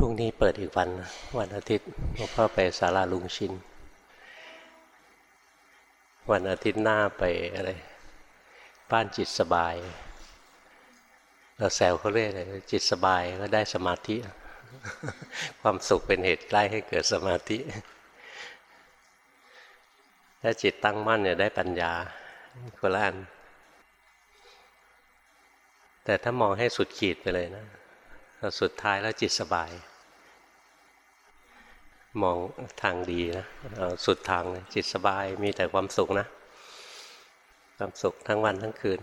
รุ่งนี้เปิดอีกวัน วันอาทิตย์หลวงพ่อไปศาลาลุงชิน วันอาทิตย์หน้าไปอะไรบ้านจิตสบาย เราแซวเขาเรื่อยเลยจิตสบายก็ได้สมาธิ ความสุขเป็นเหตุใกล้ให้เกิดสมาธิ ถ้าจิตตั้งมั่นเนี่ยได้ปัญญาคนละอันแต่ถ้ามองให้สุดขีดไปเลยนะ สุดท้ายแล้วจิตสบาย มองทางดีนะสุดทางจิตสบายมีแต่ความสุขนะ ความสุขทั้งวันทั้งคืน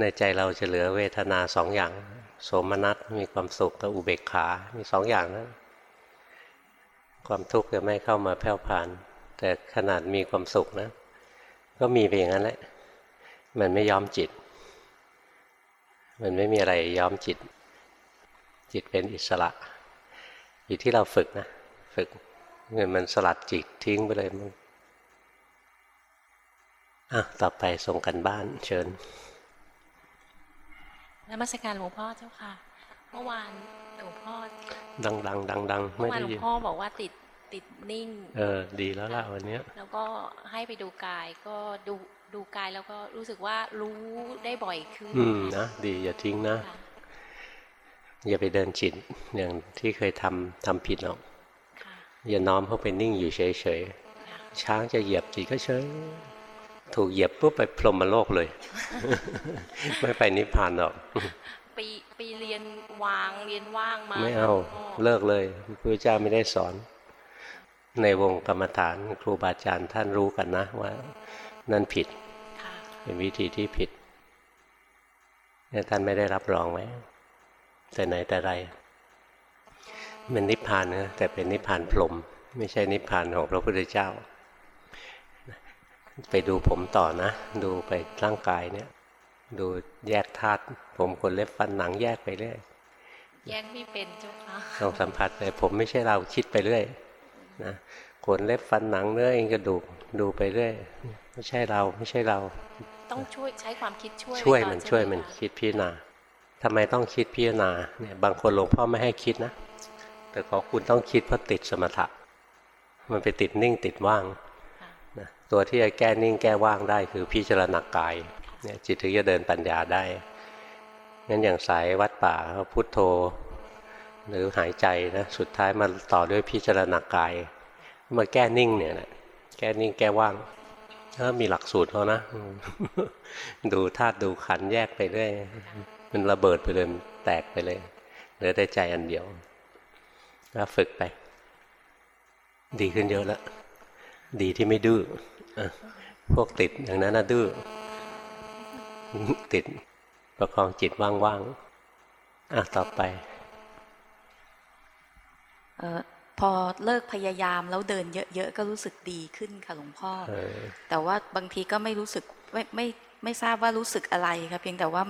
ในใจเราจะเหลือเวทนาสองอย่าง โสมนัสมีความสุขกับอุเบกขา มีสองอย่างนะความทุกข์จะไม่เข้ามาแผ่วผ่าน แต่ขนาดมีความสุขนะ ก็มีไปอย่างนั้นแหละ มันไม่ยอมจิต มันไม่มีอะไรย้อมจิต จิตเป็นอิสระ อยู่ที่เราฝึกนะ ฝึกเงินมันสลัดจิตทิ้งไปเลยมึงอะต่อไปส่งกันบ้าน เชิญนมัสการหลวงพ่อเจ้าค่ะ เมื่อวานหลวงพ่อ ดังดังดังดังไม่ได้ยินหลวงพ่อบอกว่าติดติดนิ่ง เออ ดีแล้วล่ะวันนี้แล้วก็ให้ไปดูกายก็ดู ดูกายแล้วก็รู้สึกว่ารู้ได้บ่อยขึ้น อืมนะดีอย่าทิ้งนะ อย่าไปเดินจิตอย่างที่เคยทำทำผิดหรอกอย่าน้อมเข้าไปนิ่งอยู่เฉยๆช้างจะเหยียบจิตก็เฉยถูกเหยียบปุ๊บไปพรหมโลกเลย ไม่ไปนิพพานหรอกปีปีเรียนวางเรียนว่างมา ไม่เอาเลิกเลยพระเจ้าไม่ได้สอน ในวงกรรมฐานครูบาอาจารย์ท่านรู้กันนะว่า นั่นผิด เป็นวิธีที่ผิดเนี่ยท่านไม่ได้รับรองไว้แต่ไหนแต่ไรมันนิพพานนะแต่เป็นนิพพานพรมไม่ใช่นิพพานของพระพุทธเจ้า ไปดูผมต่อนะ ดูไปร่างกายเนี่ย ดูแยกธาตุผมขนเล็บฟันหนังแยกไปเรื่อยแยกไม่เป็นเจ้าค่ะลองสัมผัสเลยผมไม่ใช่เราคิดไปเรื่อยนะขนเล็บฟันหนังเนื้อเองกระดูกดูไปเรื่อย ไม่ใช่เราไม่ใช่เรา ต้องช่วยใช้ความคิดช่วย ช่วยมันช่วยมันคิดพิจารณาทำไมต้องคิดพิจารณาเนี่ยบางคนหลวงพ่อไม่ให้คิดนะ แต่ขอคุณต้องคิดเพราะติดสมถะ มันไปติดนิ่งติดว่างนะตัวที่จะแก้นิ่งแก้ว่างได้คือพิจารณากายเนี่ยจิตถึงจะเดินปัญญาได้งั้นอย่างสายวัดป่าเขาพุทโธ หรือหายใจนะสุดท้ายมาต่อด้วยพิจารณากาย มาแก้นิ่งเนี่ยแหละแก้นิ่งแก้ว่าง ถ้ามีหลักสูตรเขานะ ดูธาตุดูขันแยกไปเรื่อยมันระเบิดไปเลยแตกไปเลยเหลือแต่ใจอันเดียวก็ฝึกไป ดีขึ้นเยอะแล้ว ดีที่ไม่ดื้อพวกติดอย่างนั้นน่ะดื้อติดประคองจิตว่างๆอะต่อไป เออ พอเลิกพยายามแล้วเดินเยอะๆก็รู้สึกดีขึ้นค่ะหลวงพ่อ แต่ว่าบางทีก็ไม่รู้สึกไม่ไม่ไม่ทราบว่ารู้สึกอะไรครับเพียงแต่ว่า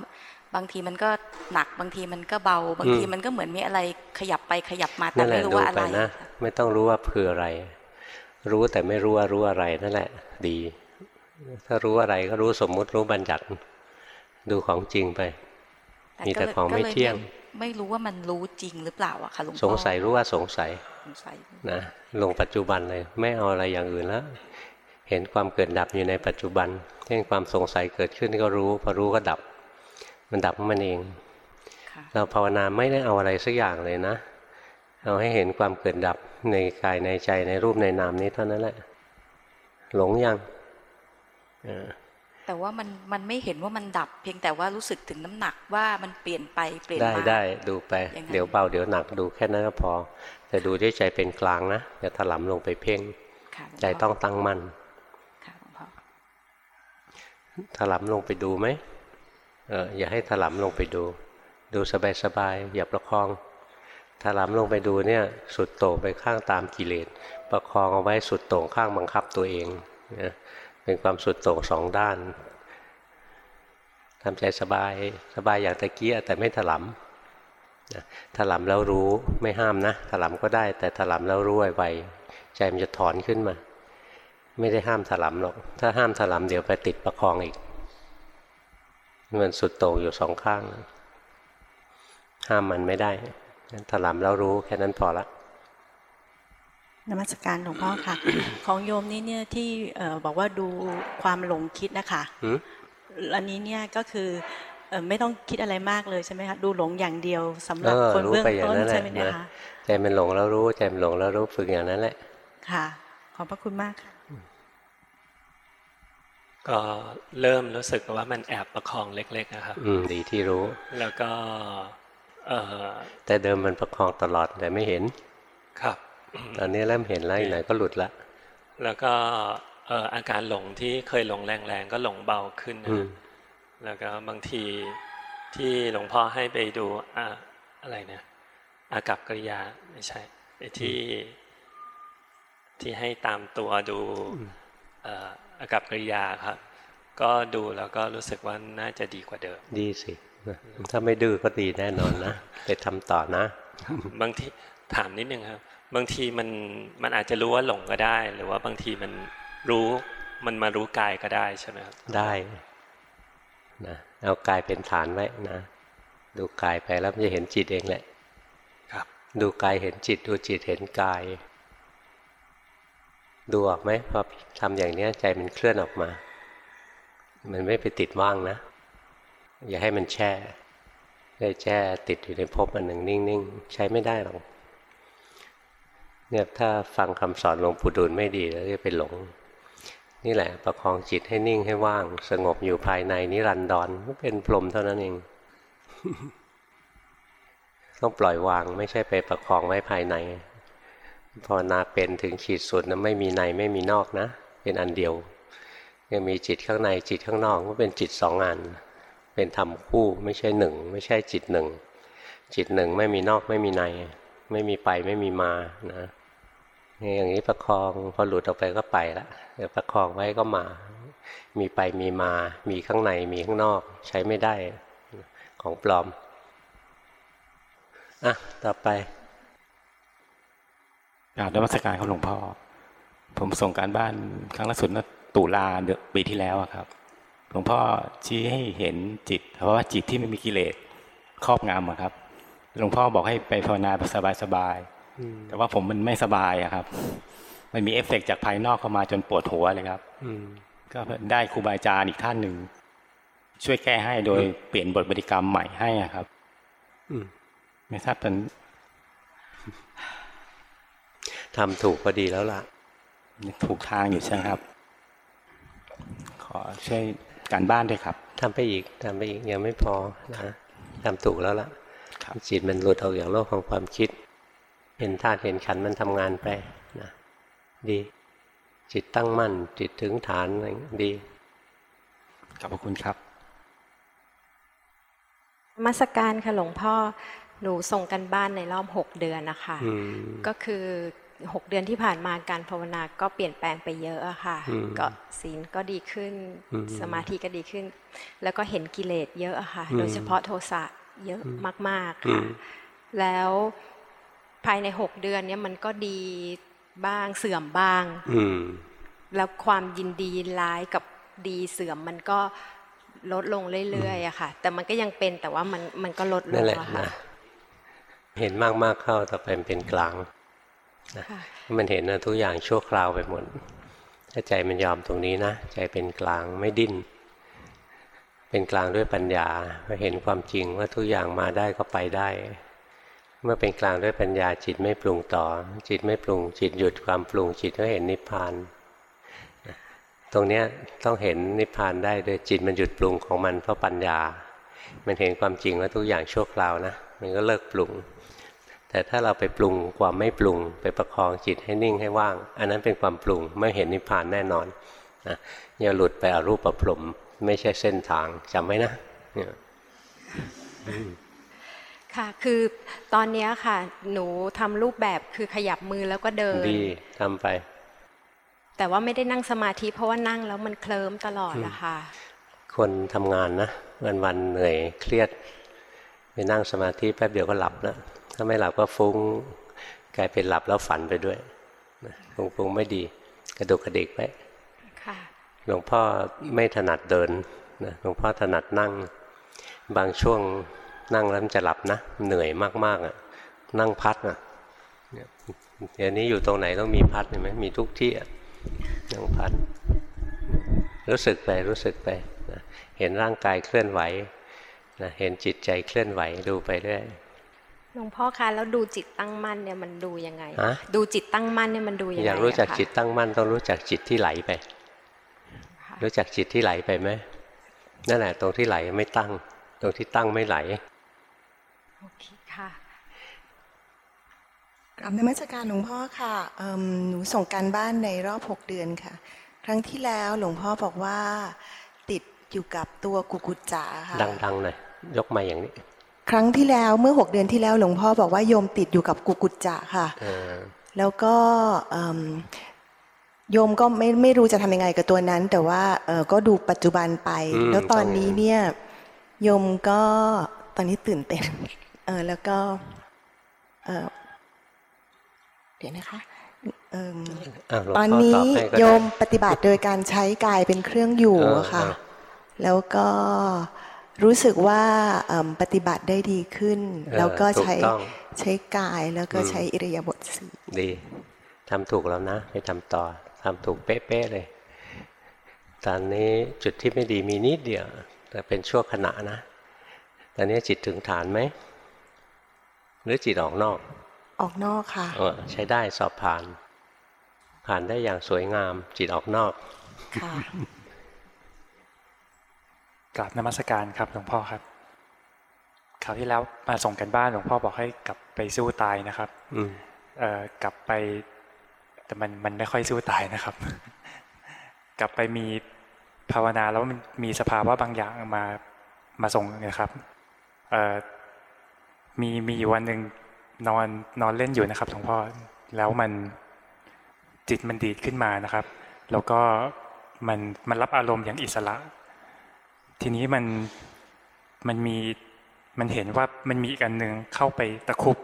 บางทีมันก็หนักบางทีมันก็เบา บางทีมันก็เหมือนมีอะไรขยับไปขยับมาแต่ไม่รู้ว่าอะไรนะไม่ต้องรู้ว่าคืออะไร รู้แต่ไม่รู้ว่ารู้อะไรนั่นแหละ ดี ถ้ารู้อะไรก็รู้สมมุติรู้บัญญัติดูของจริงไป มีแต่ของไม่เที่ยง ไม่รู้ว่ามันรู้จริงหรือเปล่าอะค่ะหลวงพ่อสงสัยรู้ว่าสงสัย นะลงปัจจุบันเลย ไม่เอาอะไรอย่างอื่นแล้ว เห็นความเกิดดับอยู่ในปัจจุบันเช่นความสงสัยเกิดขึ้นก็รู้ พอรู้ก็ดับ มันดับมันเอง เราภาวนาไม่ได้เอาอะไรสักอย่างเลยนะ เอาให้เห็นความเกิดดับในกายในใจในรูปในนามนี้เท่านั้นแหละ หลงยัง แต่ว่ามันมันไม่เห็นว่ามันดับ เพียงแต่ว่ารู้สึกถึงน้ำหนักว่ามันเปลี่ยนไปเปลี่ยนมาได้ได้ดูไป เดี๋ยวเบาเดี๋ยวหนักดูแค่นั้นก็พอ แต่ดูด้วยใจเป็นกลางนะอย่าถลำลงไปเพ่งใจต้องตั้งมั่นถลำลงไปดูไหมเอออย่าให้ถลำลงไปดู ดูสบายๆอย่าประคองถลำลงไปดูเนี่ยสุดโต่งไปข้างตามกิเลสประคองเอาไว้สุดโต่งข้างบังคับตัวเองนะ เป็นความสุดโต่งสองด้านทำใจสบายสบายอย่างตะเกียแต่ไม่ถลำถลำแล้วรู้ไม่ห้ามนะถลำก็ได้ แต่ถลำแล้วรู้ไวๆใจมันจะถอนขึ้นมา ไม่ได้ห้ามถลำหรอก ถ้าห้ามถลำเดี๋ยวไปติดประคองอีกมันสุดโต่งอยู่สองข้าง ห้ามมันไม่ได้ถลำแล้วรู้แค่นั้นพอละ นมัสการหลวงพ่อค่ะ ของโยมนี่เนี่ยที่เอ่อบอกว่าดูความหลงคิดนะคะหืมอันนี้เนี่ยก็คือเอ่อไม่ต้องคิดอะไรมากเลยใช่ไหมคะดูหลงอย่างเดียวสำหรับเออคนรู้เบื้องไปอย่างต้นนั้นแหละใช่ไหมเนี่ยนะคะใจมันหลงแล้วรู้ใจมันหลงแล้วรู้ฝึกอย่างนั้นแหละ ค่ะ ขอบพระคุณมากค่ะก็เริ่มรู้สึกว่ามันแอบประคองเล็ก ๆ นะครับ อืมดีที่รู้ แล้วก็เออแต่เดิมมันประคองตลอดแต่ไม่เห็น ครับ ตอนนี้เริ่มเห็นแล้วอีกหน่อยก็หลุดละ แล้วก็เอ่ออาการหลงที่เคยหลงแรงๆก็หลงเบาขึ้นนะอืมแล้วก็บางทีที่หลวงพ่อให้ไปดูอะอะไรเนี่ยอากับกิริยาไม่ใช่ไอ้ที่ ที่ให้ตามตัวดูเอ่ออากับกิริยาครับ ก็ดูแล้วก็รู้สึกว่าน่าจะดีกว่าเดิม ดีสิถ้าไม่ดื้อก็ดีแน่นอนนะไปทำต่อนะ บางทีถามนิดนึงครับ บางทีมันมันอาจจะรู้ว่าหลงก็ได้ หรือว่าบางทีมันรู้มันมารู้กายก็ได้ใช่ไหมครับได้นะเอากายเป็นฐานไว้นะ ดูกายไปแล้วมันจะเห็นจิตเองแหละ ครับ ดูกายเห็นจิต ดูจิตเห็นกาย ดูออกไหมพอทำอย่างเนี้ยใจมันเคลื่อนออกมา มันไม่ไปติดว่างนะ อย่าให้มันแช่ได้แช่ติดอยู่ในภพอันหนึ่งนิ่งๆ ใช้ไม่ได้หรอก เนี่ยถ้าฟังคำสอนหลวงปู่ดูลไม่ดีแล้วจะไปหลง นี่แหละประคองจิตให้นิ่งให้ว่าง สงบอยู่ภายในนิรันดรเป็นพรมเท่านั้นเองต้องปล่อยวางไม่ใช่ไปประคองไว้ภายในภาวนาเป็นถึงขีดสุดนะไม่มีในไม่มีนอกนะ เป็นอันเดียวยังมีจิตข้างในจิตข้างนอกก็เป็นจิตสองอัน เป็นธรรมคู่ไม่ใช่หนึ่งไม่ใช่จิตหนึ่งจิตหนึ่งไม่มีนอกไม่มีใน ไม่มีไปไม่มีมานะ อย่างนี้ประคองพอหลุดออกไปก็ไปละเดี๋ยวประคองไว้ก็มา มีไปมีมา มีข้างในมีข้างนอก ใช้ไม่ได้ของปลอม อะ ต่อไปกราบนมัสการครับหลวงพ่อ ผมส่งการบ้านครั้งล่าสุดเมื่อตุลาเดือนปีที่แล้วอะครับ หลวงพ่อชี้ให้เห็นจิต เพราะว่าจิตที่ไม่มีกิเลสครอบงำอะครับ หลวงพ่อบอกให้ไปภาวนาสบายๆ แต่ว่าผมมันไม่สบายอะครับ มันมีเอฟเฟกต์จากภายนอกเข้ามาจนปวดหัวเลยครับอืมก็ได้ครูบาอาจารย์อีกท่านหนึ่งช่วยแก้ให้โดยเปลี่ยนบทบริกรรมใหม่ให้อะครับอืมไม่ทราบเป็นทำถูกก็ดีแล้วล่ะ ถูกทางอยู่ใช่ไหมครับ ขอช่วยการบ้านด้วยครับทำไปอีกทำไปอีกยังไม่พอนะทำถูกแล้วล่ะครับจิตมันหลุดออกจากโลกของความคิด เห็นธาตุเห็นขันธ์มันทำงานไปนะดี จิตตั้งมั่น จิตถึงฐานอะไรอย่างนี้ดีขอบพระคุณครับนมาสการค่ะหลวงพ่อหนูส่งกันบ้านในรอบหกเดือนนะคะอืมก็คือหกเดือนที่ผ่านมาการภาวนาก็เปลี่ยนแปลงไปเยอะอะค่ะอืมก็ศีลก็ดีขึ้นอืมสมาธิก็ดีขึ้น แล้วก็เห็นกิเลสเยอะอะค่ะอืมโดยเฉพาะโทสะเยอะมากๆอืค่ะมแล้ว ภายในหกเดือนเนี้ยมันก็ดีบ้างเสื่อมบ้าง อืมแล้วความยินดียินร้ายกับดีเสื่อมมันก็ลดลงเรื่อยๆอะค่ะ แต่มันก็ยังเป็นแต่ว่ามันมันก็ลดลนั่นงแหละอะค่ะนะเห็นมากๆเข้าต่อไปมันเป็นกลางค่ะมันเห็นนะทุกอย่างชั่วคราวไปหมดถ้าใจมันยอมตรงนี้นะใจเป็นกลางไม่ดิ้นเป็นกลางด้วยปัญญาเห็นความจริงว่าทุกอย่างมาได้ก็ไปได้ เมื่อเป็นกลางด้วยปัญญาจิตไม่ปรุงต่อ จิตไม่ปรุง จิตหยุดความปรุง จิตก็เห็นนิพพานตรงเนี้ยต้องเห็นนิพพานได้โดยจิตมันหยุดปรุงของมันเพราะปัญญา มันเห็นความจริงว่าทุกอย่างชั่วคราวนะ มันก็เลิกปรุง แต่ถ้าเราไปปรุงความไม่ปรุง ไปประคองจิตให้นิ่งให้ว่าง อันนั้นเป็นความปรุงไม่เห็นนิพพานแน่นอนนะอย่าหลุดไปอารูปประพรมไม่ใช่เส้นทางจำไว้นะ ค่ะคือตอนเนี้ยค่ะ หนูทำรูปแบบคือขยับมือแล้วก็เดินดีทำไป แต่ว่าไม่ได้นั่งสมาธิเพราะว่านั่งแล้วมันเคลิ้มตลอดอะค่ะ คนทำงานนะวันวันๆเหนื่อยเครียดไปนั่งสมาธิแป๊บเดียวก็หลับแล้วถ้าไม่หลับก็ฟุ้งกลายเป็นหลับแล้วฝันไปด้วยนะฟุ้งฟุ้งไม่ดีกระดุกกระดิกไปค่ะหลวงพ่อไม่ถนัดเดินนะหลวงพ่อถนัดนั่งบางช่วง นั่งแล้วมันจะหลับนะ เหนื่อยมากๆอะ นั่งพัดอะเนี่ยเดี๋ยวนี้อยู่ตรงไหนต้องมีพัดเห็นไหมมีทุกที่อะนั่งพัด รู้สึกไปรู้สึกไปนะเห็นร่างกายเคลื่อนไหวนะเห็นจิตใจเคลื่อนไหวดูไปเรื่อยหลวงพ่อคะแล้วดูจิตตั้งมั่นเนี่ยมันดูยังไงฮะดูจิตตั้งมั่นเนี่ยมันดูยังไงอยากรู้จักอะคะจิตตั้งมั่นต้องรู้จักจิตที่ไหลไปค่ะรู้จักจิตที่ไหลไปไหมนั่นแหละตรงที่ไหลไม่ตั้ง ตรงที่ตั้งไม่ไหล โอเคค่ะกราบนมัสการหลวงพ่อค่ะเอิ่มหนูส่งการบ้านในรอบหกเดือนค่ะ ครั้งที่แล้วหลวงพ่อบอกว่า ติดอยู่กับตัวกุกุจจาค่ะดังๆหน่อยยกมาอย่างนี้ ครั้งที่แล้วเมื่อหกเดือนที่แล้วหลวงพ่อบอกว่าโยมติดอยู่กับกุกุจจะค่ะเออแล้วก็เอิ่มโยมก็ไม่ไม่รู้จะทำยังไงกับตัวนั้น แต่ว่าเออก็ดูปัจจุบันไปมแล้วตอนนี้งเนี่ยโยมก็ตอนนี้ตื่นเต้น เออแล้วก็เออเดี๋ยวนะคะเอิ่มอะหลวงตอนพ่นี้บให้ก็ได้โยมปฏิบัติโดยการใช้กายเป็นเครื่องอยู่เอออะค่ะเออแล้วก็รู้สึกว่าเอิ่มปฏิบัติได้ดีขึ้นเออแล้วก็ถูใช้ต้องใช้กายแล้วก็อืมใช้อิริยาบถสี่ดีทำถูกแล้วนะไปทำต่อทำถูกเป๊ะๆเลย ตอนนี้จุดที่ไม่ดีมีนิดเดียว แต่เป็นชั่วขณะนะ ตอนนี้จิตถึงฐานไหม หรือจิตออกนอก ออกนอกค่ะเออใช้ได้สอบผ่าน ผ่านได้อย่างสวยงาม จิตออกนอกค่ะกราบนมัสการครับหลวงพ่อครับคราวที่แล้วมาส่งกันบ้านหลวงพ่อบอกให้กลับไปสู้ตายนะครับ อืมเอ่อกลับไป แต่มันมันไม่ค่อยสู้ตายนะครับ กลับไปมีภาวนาแล้วมันมีสภาวะบางอย่างมามาส่งนะครับ เอ่อ มีมีอยู่วันหนึ่งนอนนอนเล่นอยู่นะครับหลวงพ่อแล้วมันจิตมันดีดขึ้นมานะครับ แล้วก็มันมันรับอารมณ์อย่างอิสระ ทีนี้มันมันมีมันเห็นว่ามันมีอีกอันหนึ่งเข้าไปตะครุบ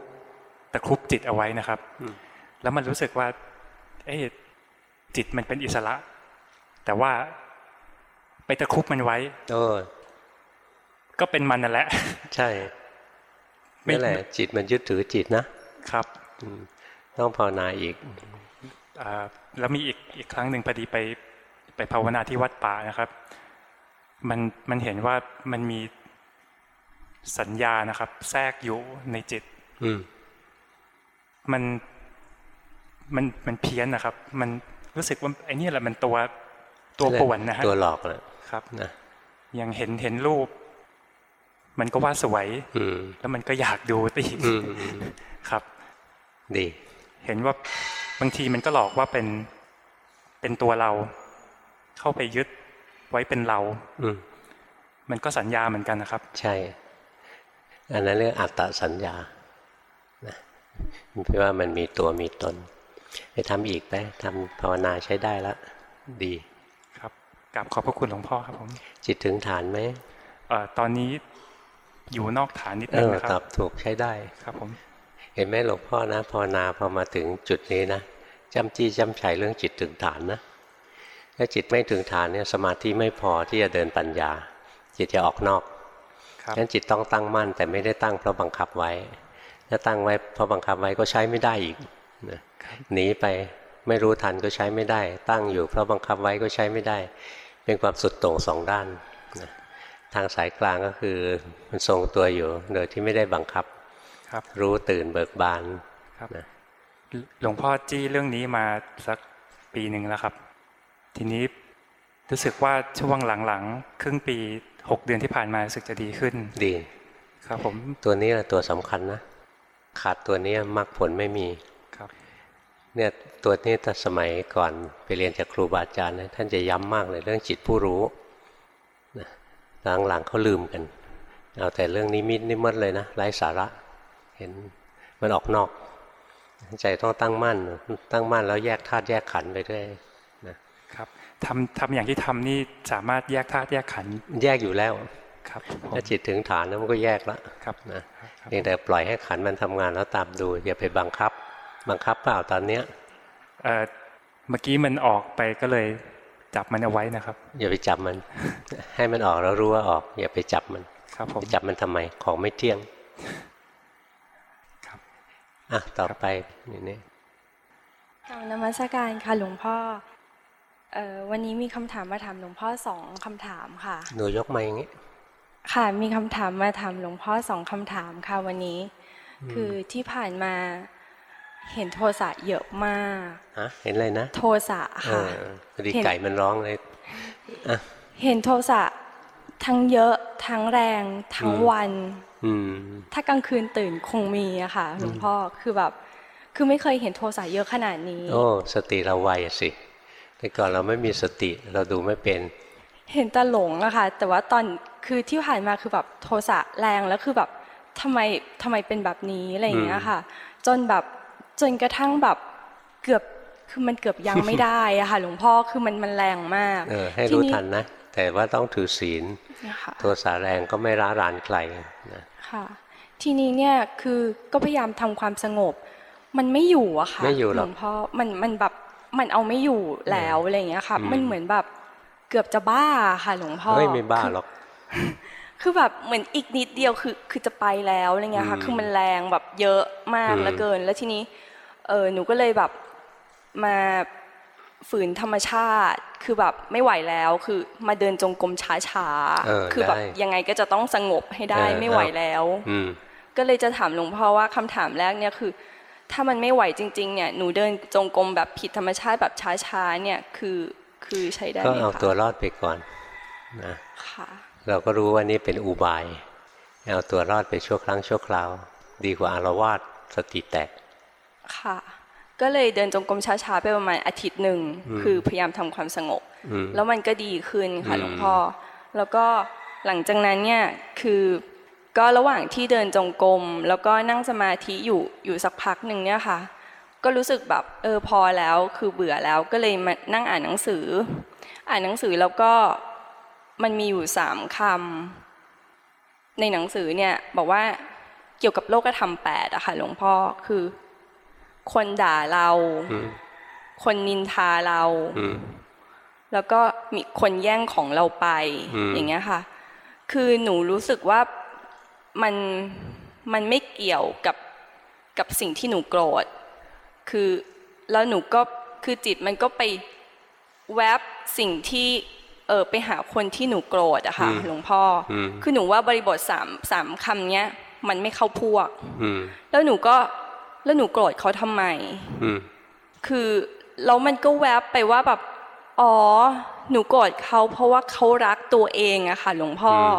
ตะครุบจิตเอาไว้นะครับอืมแล้วมันรู้สึกว่า เอ๊ะจิตมันเป็นอิสระ แต่ว่าไปตะครุบมันไว้ เออ ก็เป็นมันนั่นแหละ ใช่ไม่ นั่นแหละ จิตมันยึดถือจิตนะครับอืมต้องภาวนาอีกอ่าแล้วมีอีกอีกครั้งหนึ่งพอดีไปไปภาวนาที่วัดป่านะครับ มันมันเห็นว่ามันมีสัญญานะครับ แทรกอยู่ในจิต อืมมันมันมันเพี้ยนนะครับ มันรู้สึกว่าไอ้นี่แหละมันตัวตัวป่วนนะฮะตัวหลอกแหละครับนะยังเห็นเห็นรูป มันก็ว่าสวยอืมแล้วมันก็อยากดูตีกอืมอืมครับ ดี เห็นว่าบางทีมันก็หลอกว่าเป็นเป็นตัวเรา เข้าไปยึดไว้เป็นเราอืมมันก็สัญญาเหมือนกันนะครับ ใช่ อันนั้นเรียกอัตตสัญญานะเพราะว่ามันมีตัวมีตน ไปทำอีกไปทำภาวนาใช้ได้แล้วดี ครับกราบขอบพระคุณหลวงพ่อครับผม จิตถึงฐานไหมเอ่อตอนนี้ อยู่นอกฐานนิดเอนึงอนะคตรัอบบถูกใช้ได้ครับผมเห็นไหมหลวงพ่อนะภาวนาพอมาถึงจุดนี้นะจำจี้จำชัยเรื่องจิตถึงฐานนะถ้าจิตไม่ถึงฐานเนี่ยสมาธิไม่พอที่จะเดินปัญญา จิตจะออกนอกครับงั้นจิตต้องตั้งมั่นแต่ไม่ได้ตั้งเพราะบังคับไว้ ถ้าตั้งไว้เพราะบังคับไว้ก็ใช้ไม่ได้อีกนะหนีไปไม่รู้ทันก็ใช้ไม่ได้ ตั้งอยู่เพราะบังคับไว้ก็ใช้ไม่ได้ เป็นความสุดโต่งสองด้านนะ ทางสายกลางก็คือมันทรงตัวอยู่โดยที่ไม่ได้บังคับครับ รู้ตื่นเบิกบานครับนะหลวงพ่อจี้เรื่องนี้มาสักปีหนึ่งแล้วครับ ทีนี้รู้สึกว่าช่วงหลังๆ ครึ่งปีหกเดือนที่ผ่านมารู้สึกจะดีขึ้นดี ครับ ผมตัวนี้แหละตัวสำคัญนะขาดตัวนี้มรรคผลไม่มีครับ เนี่ยตัวนี้แต่สมัยก่อนไปเรียนจากครูบาอาจารย์นะท่านจะย้ำมากเลยเรื่องจิตผู้รู้นะ หลังๆเขาลืมกัน เอาแต่เรื่องนิมิตนิมดเลยนะไร้สาระ เห็นมันออกนอก ใจต้องตั้งมั่น ตั้งมั่นแล้วแยกธาตุแยกขันธ์ไปด้วยครับทำทำอย่างที่ทำนี่สามารถแยกธาตุแยกขันธ์แยกอยู่แล้วครับผมถ้าจิตถึงฐานแล้วมันก็แยกแล้วครับนะครับเพียงแต่ปล่อยให้ขันธ์มันทำงานแล้วตามดูอย่าไปบังคับ บังคับเปล่าตอนเนี้ยเอ่อเมื่อกี้มันออกไปก็เลย จับมันเอาไว้นะครับ อย่าไปจับมัน ให้มันออกแล้วรู้ว่าออก อย่าไปจับมัน ครับผมไปจับมันทำไมของไม่เที่ยง ครับอะต่อไปนี่นี่กล่าวนมัสการค่ะหลวงพ่อเอ่อวันนี้มีคำถามมาถามหลวงพ่อสองคำถามค่ะหนูยกมาอย่างนี้ค่ะมีคำถามมาถามหลวงพ่อสองคำถามค่ะวันนี้ คือที่ผ่านมา เห็นโทสะเยอะมากฮะเห็นอะไรนะ โทสะเอค่ะอพอดีเห็นไก่มันร้องเลยอะเห็นโทสะทั้งเยอะทั้งแรงทั้งอืมวันอืมถ้ากลางคืนตื่นคงมีอะค่ะหลวงพ่อคือแบบ คือไม่เคยเห็นโทสะเยอะขนาดนี้ โอ้สติเราไวอะสิแต่ก่อนเราไม่มีสติเราดูไม่เป็น เห็นแต่หลงอะค่ะแต่ว่าตอนคือที่ผ่านมาคือแบบโทสะแรงแล้วคือแบบทำไมทำไมเป็นแบบนี้อะไรอย่างเงี้ยค่ะ จนแบบ จนกระทั่งแบบเกือบคือมันเกือบยังไม่ได้อะค่ะ หลวงพ่อคือมันมันแรงมากเออให้ทีรู้ทันนะแต่ว่าต้องถือศีลนะคะโทสะแรงก็ไม่ร้ารานใครนะค่ะทีนี้เนี่ยคือก็พยายามทำความสงบ มันไม่อยู่อะค่ะไม่อยู่หรหลอกวงพ่อมันมันแบบมันเอาไม่อยู่แล้วอะไรอย่างเงี้ยค่ะอืมมันเหมือนแบบเกือบจะบ้าค่ะหลวงพ่อเฮ้ยไม่บ้าคือหรอกคือแบบเหมือนอีกนิดเดียวคือคือจะไปแล้วอะไรเงี้ยค่ะอืมคือมันแรงแบบเยอะมากอืมเหลือเกิน แล้วทีนี้ เออหนูก็เลยแบบมาฝืนธรรมชาติ คือแบบไม่ไหวแล้ว คือมาเดินจงกรมช้าเออๆคือแบบได้ยังไงก็จะต้องสงบให้ได้เออไม่ไหวเอาแล้วอืมก็เลยจะถามหลวงพ่อว่าคำถามแรกเนี่ยคือ ถ้ามันไม่ไหวจริง ๆ เนี่ยหนูเดินจงกรมแบบผิดธรรมชาติแบบช้าๆเนี่ยคือคือใช้ได้ก็ไหมเอาคะตัวรอดไปก่อนนะค่ะเราก็รู้ว่านี่เป็นอุบาย เอาตัวรอดไปชั่วครั้งชั่วคราว ดีกว่าอารวาสสติแตก ค่ะ ก็เลยเดินจงกรมช้าๆไปประมาณอาทิตย์หนึ่งอืมคือพยายามทำความสงบอืมแล้วมันก็ดีขึ้นค่ะอืมหลวงพ่อ แล้วก็หลังจากนั้นเนี่ยคือก็ระหว่างที่เดินจงกรมแล้วก็นั่งสมาธิอยู่อยู่สักพักหนึ่งเนี่ยค่ะ ก็รู้สึกแบบเออพอแล้วคือเบื่อแล้วก็เลยมานั่งอ่านหนังสือ อ่านหนังสือแล้วก็มันมีอยู่สามคำในหนังสือเนี่ยบอกว่าเกี่ยวกับโลกธรรมแปดอะค่ะหลวงพ่อคือ คนด่าเราอืมคนนินทาเราอืมแล้วก็มีคนแย่งของเราไปอืมอย่างเงี้ยค่ะ คือหนูรู้สึกว่ามันมันไม่เกี่ยวกับกับสิ่งที่หนูโกรธ คือแล้วหนูก็คือจิตมันก็ไปแวบสิ่งที่เออไปหาคนที่หนูโกรธอะค่ะอืมหลวงพ่ออมคือหนูว่าบริบทสามสามคำเนี้ย มันไม่เข้าพวกอืมแล้วหนูก็ แล้วหนูโกรธเขาทำไมอืมคือแล้วมันก็แวบไปว่าแบบอ๋อ หนูโกรธเขาเพราะว่าเขารักตัวเองอะค่ะ หลวงพ่ออม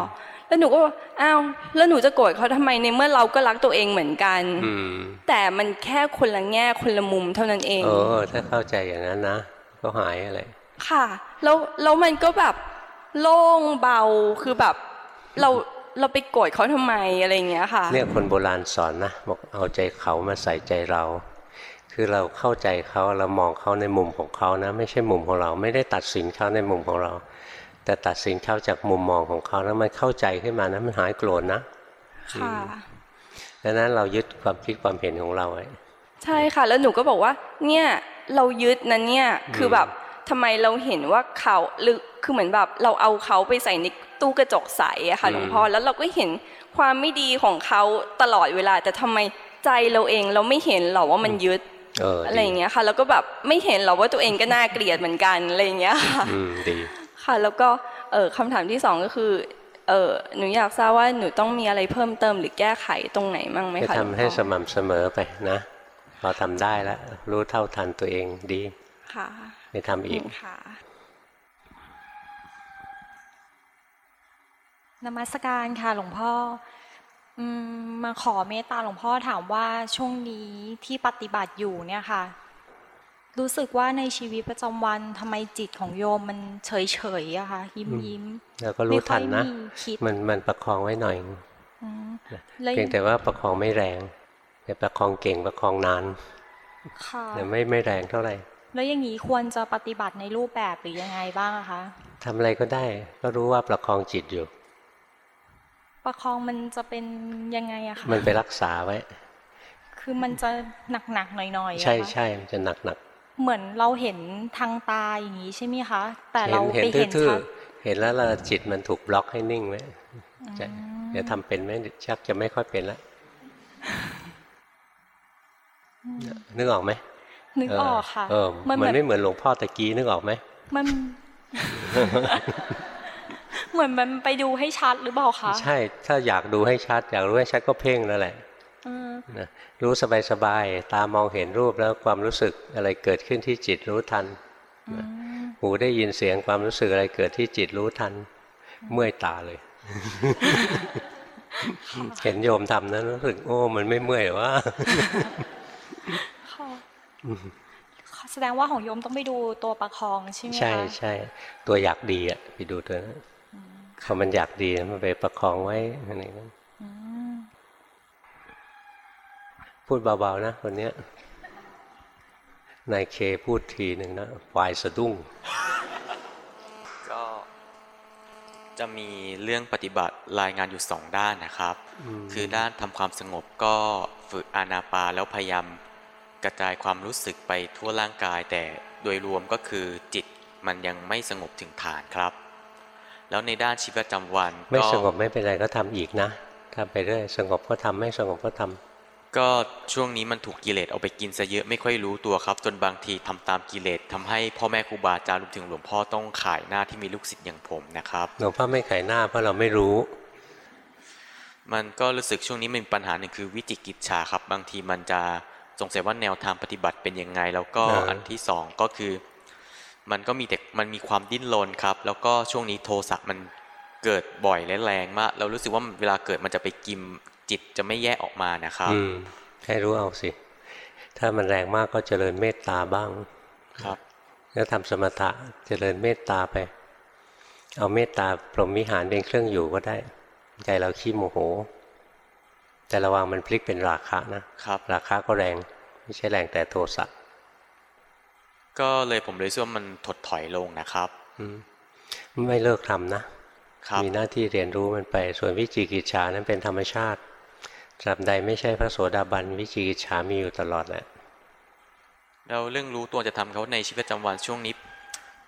แล้วหนูก็บอกอ้าวแล้วหนูจะโกรธเขาทำไมในเมื่อเราก็รักตัวเองเหมือนกันอืมแต่มันแค่คนละแง่คนละมุมเท่านั้นเองเออถ้าเข้าใจอย่างนั้นนะก็หายอะไรค่ะ แล้วแล้วมันก็แบบโล่งเบาคือแบบ เรา เราไปโกรธเขาทำไมอะไรอย่างเงี้ยค่ะ เนี่ยคนโบราณสอนนะบอกเอาใจเขามาใส่ใจเรา คือเราเข้าใจเขาเรามองเขาในมุมของเขานะ ไม่ใช่มุมของเรา ไม่ได้ตัดสินเขาในมุมของเรา แต่ตัดสินเขาจากมุมมองของเขาแล้วมันเข้าใจขึ้นมานะมันหายโกรธนะค่ะดังนั้นเรายึดความคิดความเห็นของเราไว้ใช่ค่ะ แล้วหนูก็บอกว่า เนี่ยเรายึดนะเนี่ยคือแบบทำไมเราเห็นว่าเขาหรือคือเหมือนแบบเราเอาเขาไปใส่ใน ตู้กระจกใสอะค่ะอืมหลวงพ่อแล้วเราก็เห็นความไม่ดีของเขาตลอดเวลา แต่ทำไมใจเราเองเราไม่เห็นหรอว่ามันยึดเอออะไรดีอย่างเงี้ยค่ะ แล้วก็แบบไม่เห็นหรอว่าตัวเองก็น่าเกลียดเหมือนกันอะไรอย่างเงี้ยค่ะอืมดีค่ะ แล้วก็เออคำถามที่สองก็คือเออหนูอยากทราบว่าหนูต้องมีอะไรเพิ่มเติมหรือแก้ไขตรงไหนมั่งไหมไปคะทำให้ลวงพ่อสม่ำเสมอไปนะพอทำได้แล้วรู้เท่าทันตัวเองดี ค่ะไปทำอีกค่ะ นมัสการค่ะหลวงพ่ออืมมาขอเมตตาหลวงพ่อถามว่าช่วงนี้ที่ปฏิบัติอยู่เนี่ยค่ะ รู้สึกว่าในชีวิตประจำวันทำไมจิตของโยมมันเฉยเฉยๆอะค่ะยิ้มยิ้มแล้วก็รู้ทันนะไม่ค่อยมีคิดมันมันประคองไว้หน่อยอืมแล้วเพียงแต่ว่าประคองไม่แรงแต่ประคองเก่งประคองนานค่ะแต่ไม่ไม่แรงเท่าไหร่ แล้วอย่างนี้ควรจะปฏิบัติในรูปแบบหรือยังไงบ้างอะคะทำอะไรก็ได้ ก็รู้ว่าประคองจิตอยู่ ประคองมันจะเป็นยังไงอะคะมันไปรักษาไว้ คือมันจะหนักๆหน่อยๆอะใช่คะใช่มันจะหนักหนักเหมือนเราเห็นทางตาอย่างนี้ใช่ไหมคะ แต่เห็เรานเห็นไปเห็นทื่อชัดๆเห็นแล้วเราจิตมันถูกบล็อกให้นิ่งไว้จะไปเดี๋ยวทำเป็นไหมชักจะไม่ค่อยเป็นแล้วนึกออกไหมนึกออกค่ะเออมันเหมืมัอนนไม่เหมือนหลวงพ่อตะกี้นึกออกไหมมัน เหมือนมันไปดูให้ชัดหรือเปล่าคะใช่ ถ้าอยากดูให้ชัด อยากรู้ให้ชัดก็เพ่งนั่นแหละอืมนะรู้สบายๆตามองเห็นรูปแล้วความรู้สึกอะไรเกิดขึ้นที่จิตรู้ทันนะหูได้ยินเสียงความรู้สึกอะไรเกิดที่จิตรู้ทัน เมื่อยตาเลย เห็นโยมทำนั้นรู้สึก โอ้ มันไม่เมื่อยหรอวะค่ะแสดงว่าของโยมต้องไปดูตัวประคองใช่ไหมคะใช่ใช่ตัวอยากดีอะไปดูตัวนั้น พอมันอยากดีมันไปประคองไว้อะไรนั้นอืมพูดเบาๆนะคนเนี้ยนายเคพูดทีหนึ่งนะควายสะดุ้ง ก็จะมีเรื่องปฏิบัติรายงานอยู่สองด้านนะครับอืมคือด้านทำความสงบก็ฝึกอานาปานแล้วพยายามกระจายความรู้สึกไปทั่วร่างกาย แต่โดยรวมก็คือจิตมันยังไม่สงบถึงฐานครับ แล้วในด้านชีวิตประจำวัน ไม่ก็สงบไม่เป็นไรก็ทำอีกนะทำไปเรื่อยสงบก็ทำไม่สงบก็ทำก็ช่วงนี้มันถูกกิเลสเอาไปกินซะเยอะไม่ค่อยรู้ตัวครับ จนบางทีทำตามกิเลสทำให้พ่อแม่ครูบาอาจารย์รวมถึงหลวงพ่อต้องขายหน้าที่มีลูกศิษย์อย่างผมนะครับหลวงพ่อไม่ไขหน้าเพราะเราไม่รู้ มันก็รู้สึกช่วงนี้มันมีปัญหาหนึ่งคือวิจิกิจฉาครับ บางทีมันจะสงสัยว่าแนวทางปฏิบัติเป็นยังไง แล้วก็เอออัอันที่สองก็คือ มันก็มีแต่มันมีความดิ้นรนครับ แล้วก็ช่วงนี้โทสะมันเกิดบ่อยและแรงมาก เรารู้สึกว่าเวลาเกิดมันจะไปกิมจิตจะไม่แยกออกมานะครับอืมให้รู้เอาสิ ถ้ามันแรงมากก็เจริญเมตตาบ้างครับ แล้วทำสมถะเจริญเมตตาไป เอาเมตตาพรหมวิหารเป็นเครื่องอยู่ก็ได้ ใจเราขี้โมโห แต่ระวังมันพลิกเป็นราคะนะครับ ราคะก็แรง ไม่ใช่แรงแต่โทสะ ก็เลยผมเลยเชื่อว่ามันถดถอยลงนะครับอืมไม่เลิกทำนะครับมีหน้าที่เรียนรู้มันไปส่วนวิจิกิจฉานั้นเป็นธรรมชาติตราบใดไม่ใช่พระโสดาบันวิจิกิจฉามีอยู่ตลอดแหละแล้วเรื่องรู้ตัวจะทำเขาในชีวิตประจำวันช่วงนี้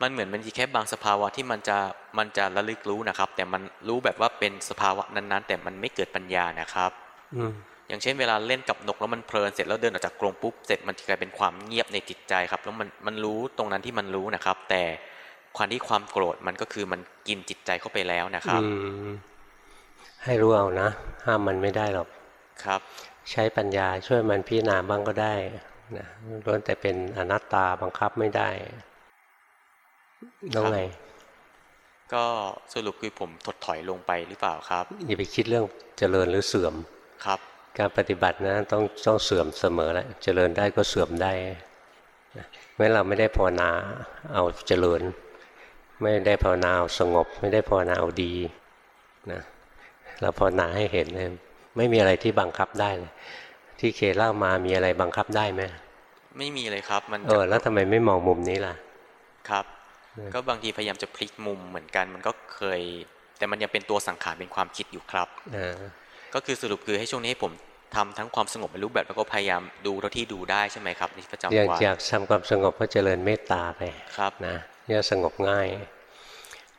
มันเหมือนมันมีแค่บางสภาวะที่มันจะมันจะระลึกรู้นะครับ แต่มันรู้แบบว่าเป็นสภาวะนั้นๆ แต่มันไม่เกิดปัญญานะครับ อืม อย่างเช่นเวลาเล่นกับนกแล้วมันเพลินเสร็จแล้วเดินออกจากกรงปุ๊บเสร็จมันจะกลายเป็นความเงียบในจิตใจครับ แล้วมันมันรู้ตรงนั้นที่มันรู้นะครับ แต่ความที่ความโกรธมันก็คือมันกินจิตใจเข้าไปแล้วนะครับอืมให้รู้เอานะ ห้ามมันไม่ได้หรอกครับ ใช้ปัญญาช่วยมันพิจารณาบ้างก็ได้นะล้วนแต่เป็นอนัตตาบังคับไม่ได้แล้วไงก็สรุปคือผมถดถอยลงไปหรือเปล่าครับอย่าไปคิดเรื่องเจริญหรือเสื่อมครับ การปฏิบัตินะต้องต้องเสื่อมเสมอแหละเจริญได้ก็เสื่อมได้นะไม่เราไม่ได้ภาวนาเอาเจริญ ไม่ได้ภาวนาเอาสงบ ไม่ได้ภาวนาเอาดีนะเราภาวนาให้เห็นเลยไม่มีอะไรที่บังคับได้เลยที่เคเล่ามามีอะไรบังคับได้ไหมไม่มีเลยครับ มันเออแล้วทำไมไม่มองมุมนี้ล่ะ ครับเออก็บางทีพยายามจะพลิกมุมเหมือนกัน มันก็เคย แต่มันยังเป็นตัวสังขารเป็นความคิดอยู่ครับเออ ก็คือสรุปคือให้ช่วงนี้ให้ผมทำทั้งความสงบในรูปแบบแล้วก็พยายามดูเท่าที่ดูได้ใช่ไหมครับในชีวิตประจำอยากวันอยากทำความสงบก็เจริญเมตตาไปครับนะเนี่ยสงบง่าย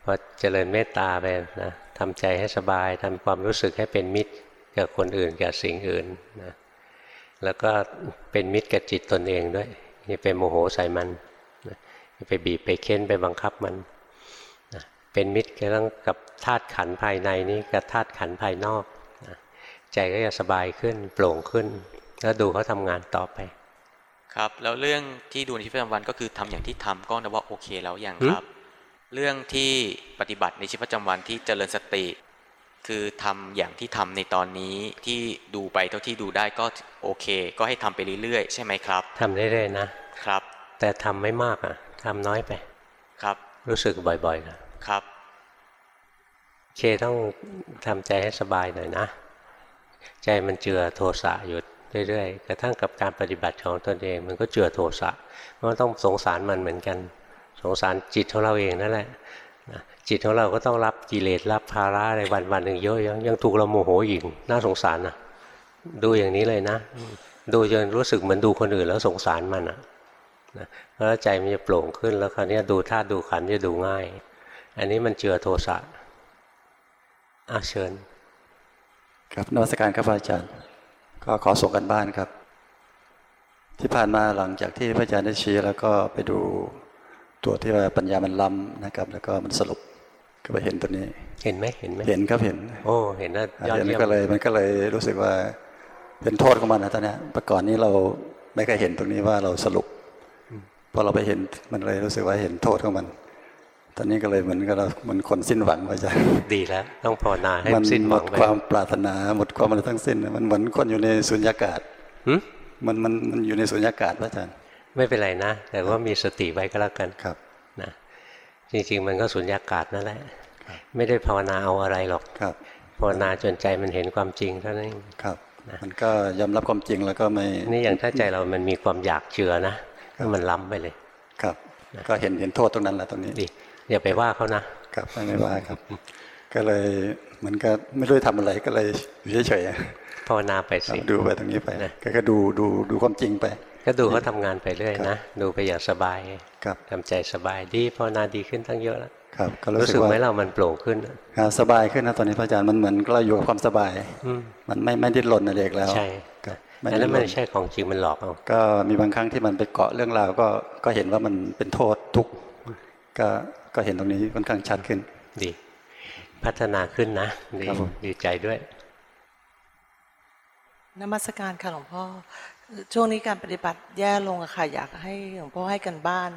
พอเจริญเมตตาไปนะทำใจให้สบายทำความรู้สึกให้เป็นมิตรกับคนอื่นกับสิ่งอื่นนะแล้วก็เป็นมิตรกับจิตตนเองด้วยอย่าไปโมโหใส่มันนะอย่าไปบีบไปเค้นไปบังคับมันนะเป็นมิตรกับกับธาตุขันธ์ภายในนี้กับธาตุขันธ์ภายนอกนะ ใจก็จะสบายขึ้นโปร่งขึ้น แล้วดูเขาทำงานต่อไป ครับแล้วเรื่องที่ดูในชีวิตประจำวันก็คือทำอย่างที่ทำก็นับว่าโอเคแล้วอย่างครับ เรื่องที่ปฏิบัติในชีวิตประจำวันที่เจริญสติ คือทำอย่างที่ทำในตอนนี้ที่ดูไปเท่าที่ดูได้ก็โอเค ก็ให้ทำไปเรื่อยๆใช่ไหมครับทำเรื่อยๆนะครับ แต่ทำไม่มากอะทำน้อยไปครับ รู้สึกบ่อยๆนะครับเคต้องทำใจให้สบายหน่อยนะ ใจมันเจือโทสะอยู่เรื่อยๆกระทั่งกับการปฏิบัติของตนเอง มันก็เจือโทสะมันก็ต้องสงสารมันเหมือนกัน สงสารจิตของเราเองนั่นแหละจิตของเราก็ต้องรับกิเลสรับภาระอะไรวันวันหนึ่งเยอะยังยังถูกเราโมโหอีกน่าสงสารนะดูอย่างนี้เลยนะ ดูจนรู้สึกเหมือนดูคนอื่นแล้วสงสารมันอะนะแล้วใจมันจะโปร่งขึ้นแล้วคราวนี้ดูธาตุดูขันธ์จะดูง่าย อันนี้มันเจือโทสะอาเชิญ ครับนวัตการครับพระอาจารย์ ก็ขอส่งกันบ้านครับ ที่ผ่านมาหลังจากที่พระอาจารย์ได้ชี้แล้วก็ไปดูตัวที่ว่าปัญญามันล้ำนะครับ แล้วก็มันสรุปก็ไปเห็นตัวนี้ เห็นไหมเห็นไหมเห็นครับเห็น โอ้เห็นแล้วยอดเห็นเยี่ยมก็เลยมันก็เลยรู้สึกว่าเป็นโทษของมันนะตอนเนี้ยเมื่อก่อนนี้เราไม่เคยเห็นตรงนี้ว่าเราสรุปพอเราไปเห็นมันเลยรู้สึกว่าเห็นโทษของมันต อนนี้ก็เลยเหมือนกับเราเหมือนคนสิ้นหวังไปจ้ะดีแล้ว ต้องภาวนาให้มันสิ้นหหมวัดงไปความปรารถนาหมดความอะไรทั้งสิ้น มันเหมือนคนอยู่ในสุญญากาศหึมันมันมันอยู่ในสุญญากาศพระอาจารย์ไม่เป็นไรนะ แต่ว่ามีสติไว้ก็แล้วกันครับนะจริง ๆ มันก็สุญญากาศนั่นแหละ ไม่ได้ภาวนาเอาอะไรหรอกครับภาวนาจนใจมันเห็นความจริงเท่านั้นเองครับมันก็ยอมรับความจริงแล้วก็ไม่นี่อย่างถ้าใจเรามันมีความอยากเชื่อนะก็มันล้ำไปเลย ครับ ก็เห็นเห็นโทษตรงนั้นแหละตรงนี้ดี อย่าไปว่าเขานะครับไม่ไม่ว่าครับ ก็เลยเหมือนก็ไม่รู้จะทำอะไรก็เลยอยู่เฉยๆอะภาวนาไปครัสิบดูไปตรงนี้ไปก็ก็ดูดูดูความจริงไป ก็ดูเขาทำงานไปเรื่อยนะดูไปอย่างสบายครับทำใจสบายดีภาวนาดีขึ้นตั้งเยอะแล้วครับก็รู้รู้สึสึกกว่าไหมเรามันโปร่งขึ้นครับสบายขึ้นนะตอนนี้พระอาจารย์มันเหมือนเราอยู่กับความสบายอืมมันไม่ไม่ดิ้นรนอะไรอีกแล้ว ใช่ครับอันนั้นดิ้มันรไม่ใช่ของจริงมันหลอกเอาก็มีบางครั้งที่มันไปเกาะเรื่องราวก็ก็เห็นว่ามันเป็นโทษทุกข์ก็ ก็เห็นตรงนี้ค่อนข้างชัดขึ้น ดี พัฒนาขึ้นนะดีครับผมดีใจด้วยนมัสการค่ะหลวงพ่อช่วงนี้การปฏิบัติแย่ลงอะค่ะอยากให้หลวงพ่อให้กันบ้าน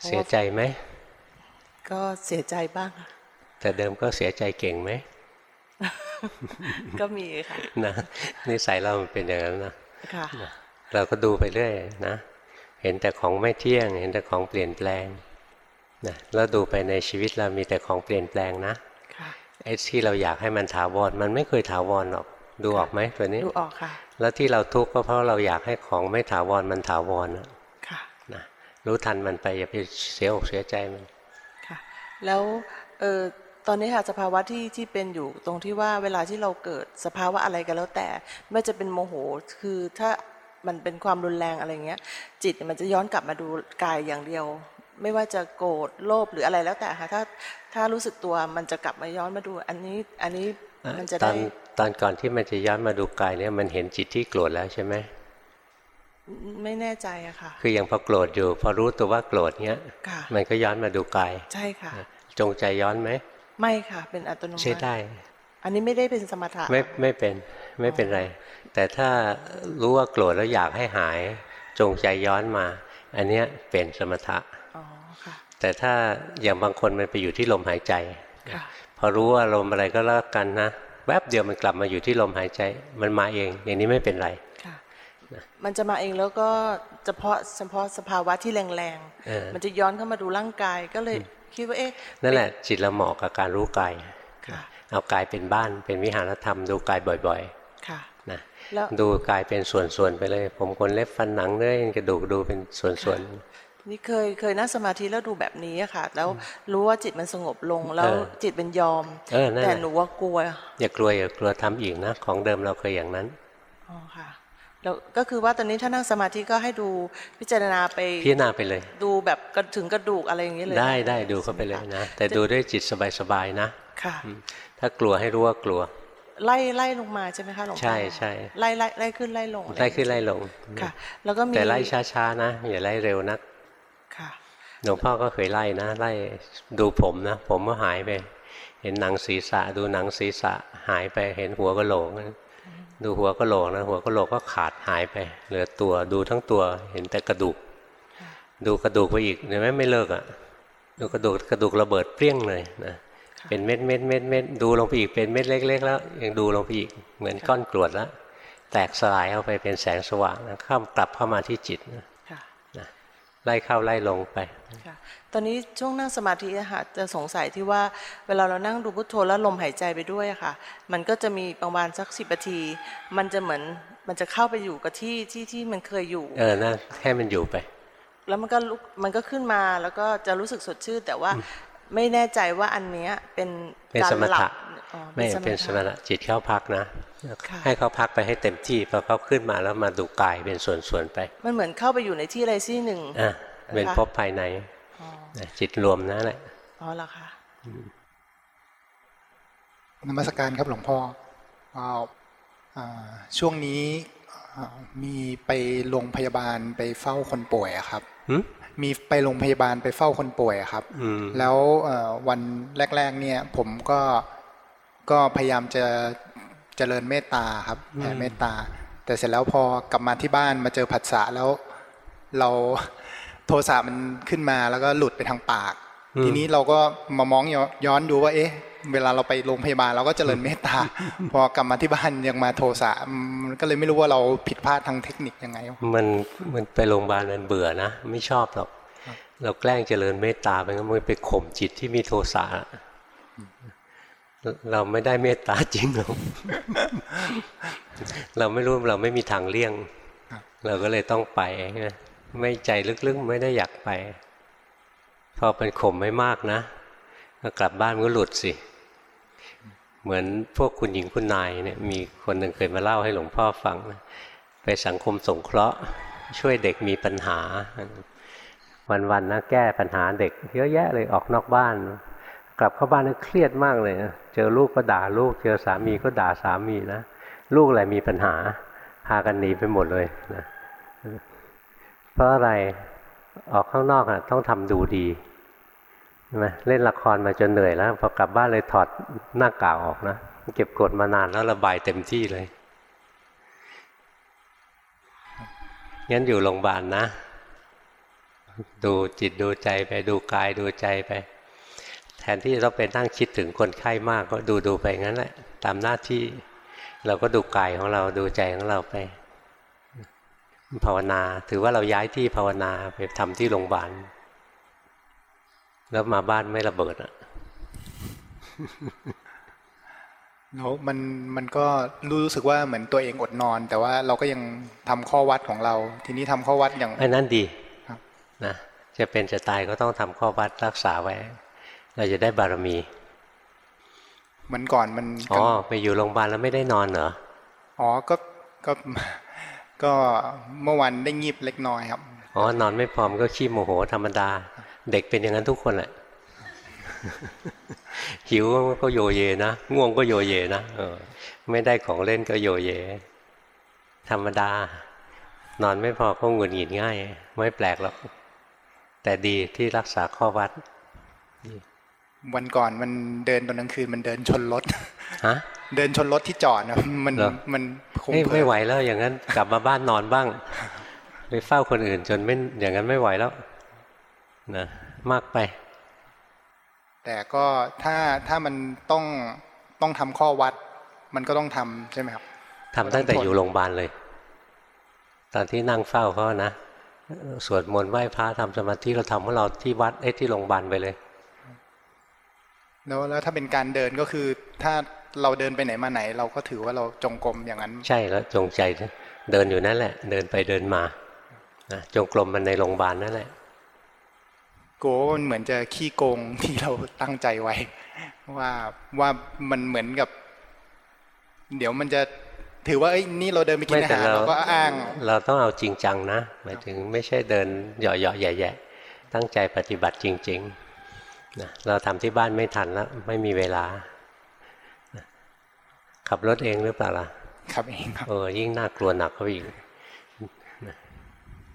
พราะเสียว่าใจไหมก็เสียใจบ้างค่ะแต่เดิมก็เสียใจเก่งไหมก็มีค่ะนะนิสัยเรามันเป็นอย่างนั้นนะค่ะเราก็ดูไปเรื่อยนะ เห็นแต่ของไม่เที่ยง เห็นแต่ของเปลี่ยนแปลง นะแล้วดูไปในชีวิตเรามีแต่ของเปลี่ยนแปลงนะค่ะไอ้ที่เราอยากให้มันถาวรมันไม่เคยถาวรหรอกดูออกไหมตัวนี้ดูออกค่ะ แล้วที่เราทุกข์ก็เพราะเราอยากให้ของไม่ถาวรมันถาวรนะค่ะนะรู้ทันมันไปอย่าไปเสียอกเสียใจมันค่ะ แล้วเออตอนนี้ค่ะสภาวะที่ที่เป็นอยู่ตรงที่ว่าเวลาที่เราเกิดสภาวะอะไรกันแล้วแต่ไม่ว่าจะเป็นโมโหคือถ้ามันเป็นความรุนแรงอะไรเงี้ย จิตมันจะย้อนกลับมาดูกายอย่างเดียว ไม่ว่าจะโกรธโลภหรืออะไรแล้วแต่ค่ะถ้าถ้ารู้สึกตัวมันจะกลับมาย้อนมาดู อันนี้อันนี้มันจะตอได้นตอนก่อนที่มันจะย้อนมาดูกายเนี่ยมันเห็นจิตที่โกรธแล้วใช่ไหมไม่แน่ใจอะค่ะ คือยังพอโกรธอยู่ พอรู้ตัวว่าโกรธเนี้ยค่ะมันก็ย้อนมาดูกายใช่ค่ะ จงใจย้อนไหมไม่ค่ะ เป็นอัตโนมัติใช่ได้ อันนี้ไม่ได้เป็นสมถะไม่ไม่เป็นไม่เป็นไร แต่ถ้ารู้ว่าโกรธแล้วอยากให้หาย จงใจย้อนมา อันเนี้ยเป็นสมถะอ๋อค่ะ แต่ถ้าอย่างบางคนมันไปอยู่ที่ลมหายใจค่ะพอรู้ว่าลมอะไรก็แล้วกันนะแวบเดียวมันกลับมาอยู่ที่ลมหายใจ มันมาเอง อย่างนี้ไม่เป็นไรค่ะมันจะมาเองแล้วก็เฉพาะเฉพาะสภาวะที่แรงเออๆมันจะย้อนเข้ามาดูร่างกายก็เลยคิดว่าเอ๊ะนั่นแหละ จิตเราเหมาะกับการรู้กายค่ะเอากายเป็นบ้านเป็นวิหารธรรมดูกายบ่อยค่ะๆนะแล้วดูกายเป็นส่วนๆไปเลย ผมขนเล็บฟันหนังเนื้อเอ็นกระดูกดูเป็นส่วน นี่เคยเคยนั่งสมาธิแล้วดูแบบนี้อะค่ะ แล้วรู้ว่าจิตมันสงบลงแล้วจิตเป็นยอมๆเออนั่นแต่แหละหนูว่ากลัว อย่ากลัวอย่ากลัวทำอีกนะของเดิมเราเคยอย่างนั้นอ๋อค่ะแล้วก็คือว่าตอนนี้ถ้านั่งสมาธิก็ให้ดูพิจารณาไปพิจารณาไปเลย ดูแบบกระถึงกระดูกอะไรอย่างเงี้ยเลย ได้นะได้ดูเข้าไปเลยนะ แต่ดูด้วยจิตสบายๆนะค่ะอืมถ้ากลัวให้รู้ว่ากลัว ไล่ไล่ลงมาใช่ไหมคะหลวงพ่อใช่ใช่ไล่ไล่ไล่ขึ้นไล่ลงไล่ขึ้นไล่ลงค่ะ แล้วก็มีแต่ไล่ช้าๆนะอย่าไล่เร็วนักค่ะ หลวงพ่อก็เคยไล่นะไล่ดูผมนะ ผมก็หายไป เห็นหนังศีรษะ ดูหนังศีรษะหายไปเห็นหัวกะโหลกนะดูหัวกะโหลกนะหัวกะโหลกก็ขาดหายไป เหลือตัวดูทั้งตัวเห็นแต่กระดูก ดูกระดูกไปอีกเห็นไหมไม่เลิกอะดูกระดูกกระดูกระเบิดเปรี้ยงเลยนะเป็นเม็ดเม็ดเม็ดเม็ดดูลงไปอีกเป็นเม็ดเล็ก ๆ แล้วยังดูลงไปอีกเหมือนก้อนกรวดแล้วแตกสลายเข้าไปเป็นแสงสว่างนะเข้ากลับเข้ามาที่จิตนะค่ะนะ ไล่เข้าไล่ลงไปค่ะตอนนี้ช่วงนั่งสมาธิอะค่ะจะสงสัยที่ว่าเวลาเรานั่งดูพุทโธแล้วลมหายใจไปด้วยอะค่ะ มันก็จะมีประมาณสักสิบนาที มันจะเหมือนมันจะเข้าไปอยู่กับที่ที่ที่มันเคยอยู่ เออนะให้มันอยู่ไป แล้วมันก็ลุกมันก็ขึ้นมาแล้วก็จะรู้สึกสดชื่นแต่ว่าไม่แน่ใจว่าอันเนี้ยเป็นเป็นการสมหลัถะบอ๋อไม่เป็นสมถะจิตเข้าพักนะค่ะ ให้เขาพักไปให้เต็มที่พอเขาขึ้นมาแล้วมาดูกายเป็นส่วนๆไป มันเหมือนเข้าไปอยู่ในที่อะไรที่หนึ่งอะเป็นนะคะภพภายในนะจิตรวมนั่นแหละอ๋อเหรอคะนมัสการครับหลวงพ่ออ่าอ่าช่วงนี้อ่ามีไปโรงพยาบาลไปเฝ้าคนป่วยอะครับหึมีไปโรงพยาบาลไปเฝ้าคนป่วยอะครับอืมแล้วเอ่อวันแรก ๆ เนี่ย ผมก็ก็พยายามจะ เจริญเมตตาครับแผ่เมตตา แต่เสร็จแล้วพอกลับมาที่บ้านมาเจอผัสสะแล้ว เราโทสะมันขึ้นมาแล้วก็หลุดไปทางปากอืมทีนี้เราก็มามองย้อนย้อนดูว่า เอ๊ะ เวลาเราไปโรงพยาบาลเราก็เจริญเมตตา พอกลับมาที่บ้านยังมาโทสะอืมมันก็เลยไม่รู้ว่าเราผิดพลาดทางเทคนิคยังไง มันมันไปโรงพยาบาลมันเบื่อนะไม่ชอบหรอกเราแกล้งเจริญเมตตาไปก็มันไปข่มจิตที่มีโทสะ เราไม่ได้เมตตาจริงหรอกเราไม่รู้เราไม่มีทางเลี่ยง เราก็เลยต้องไปนะไม่ใจลึกๆไม่ได้อยากไป พอเป็นข่มไม่มากนะก็กลับบ้านก็หลุดสิ เหมือนพวกคุณหญิงคุณนายเนี่ยมีคนหนึ่งเคยมาเล่าให้หลวงพ่อฟังนะไปสังคมสงเคราะห์ ช่วยเด็กมีปัญหา วันๆนะแก้ปัญหาเด็ก เยอะแยะเลยออกนอกบ้าน กลับเข้าบ้านนะเครียดมากเลยนะเจอลูกก็ด่าลูก เจอสามีก็ด่าสามีนะลูกอะไรมีปัญหาพากันหนีไปหมดเลยนะเพราะอะไรออกข้างนอกอะต้องทำดูดีใช่ไหมเล่นละครมาจนเหนื่อยแล้วพอกลับบ้านเลยถอดหน้ากากออกนะเก็บกดมานานแล้วระบายเต็มที่เลยงั้นอยู่โรงพยาบาลนะ ดูจิตดูใจไปดูกายดูใจไป แทนที่จะต้องไปนั่งคิดถึงคนไข้มากก็ดูดูไปงั้นแหละ ตามหน้าที่ เราก็ดูกายของเราดูใจของเราไป ภาวนา ถือว่าเราย้ายที่ภาวนาไปทำที่โรงพยาบาลแล้วมาบ้านไม่ระเบิดอะแล้วมันมันก็รู้สึกว่าเหมือนตัวเองอดนอน แต่ว่าเราก็ยังทำข้อวัดของเรา ทีนี้ทำข้อวัดอย่างไอ้นั่นดีครับนะจะเป็นจะตายก็ต้องทำข้อวัดรักษาไว้ เราจะได้บารมีเหมือนก่อนมันอ๋อไปอยู่โรงพยาบาลแล้วไม่ได้นอนเหรออ๋อก็ก็ก็เมื่อวันได้งีบเล็กน้อยครับอ๋อนอนไม่พอมนก็ขี้โมโหธรรมดา เด็กเป็นอย่างนั้นทุกคนแหละหิวก็โยเยนะง่วงก็โยเยนะเออ ไม่ได้ของเล่นก็โยเย ธรรมดา นอนไม่พอก็หงุดหงิดง่าย ไม่แปลกหรอกแต่ดีที่รักษาข้อวัด วันก่อนมันเดินตอนกลางคืนมันเดินชนรถฮะเดินชนรถที่จอดนะมันเหรอมันคงเอ้ยเผลไม่อไหวแล้ว อย่างนั้นกลับมาบ้านนอนบ้างไปเฝ้าคนอื่น จนไม่อย่างนั้นไม่ไหวแล้วนะมากไป แต่ก็ถ้าถ้ามันต้องต้องทำข้อวัด มันก็ต้องทำใช่ไหมครับทำตั้งแต่อยู่โรงพยาบาลเลย ตอนที่นั่งเฝ้าเขานะสวดมนต์ไหว้พระทำสมาธิเราทำของเราที่วัดเอ้ยที่โรงพยาบาลไปเลย แล้วแล้วถ้าเป็นการเดินก็คือถ้าเราเดินไปไหนมาไหน เราก็ถือว่าเราจงกรมอย่างนั้น ใช่แล้วจงใจเดินอยู่นั่นแหละ เดินไปเดินมานะจงกรมมันในโรงพยาบาลนั่นแหละโกลัวว่ามันเหมือนจะขี้โกงที่เราตั้งใจไว้ ว่าว่ามันเหมือนกับ เดี๋ยวมันจะถือว่าเอ้ยนี่เราเดินไปกินไม่อาแต่หารเราเราก็อ้าง เราต้องเอาจริงจังนะหมายถึงไม่ใช่เดินเหยาะๆแย่ๆตั้งใจปฏิบัติจริง ๆ นะเราทำที่บ้านไม่ทันแล้วไม่มีเวลานะขับรถเองหรือเปล่าล่ะครับเองครับเออยิ่งน่ากลัวหนักเข้าไปอีก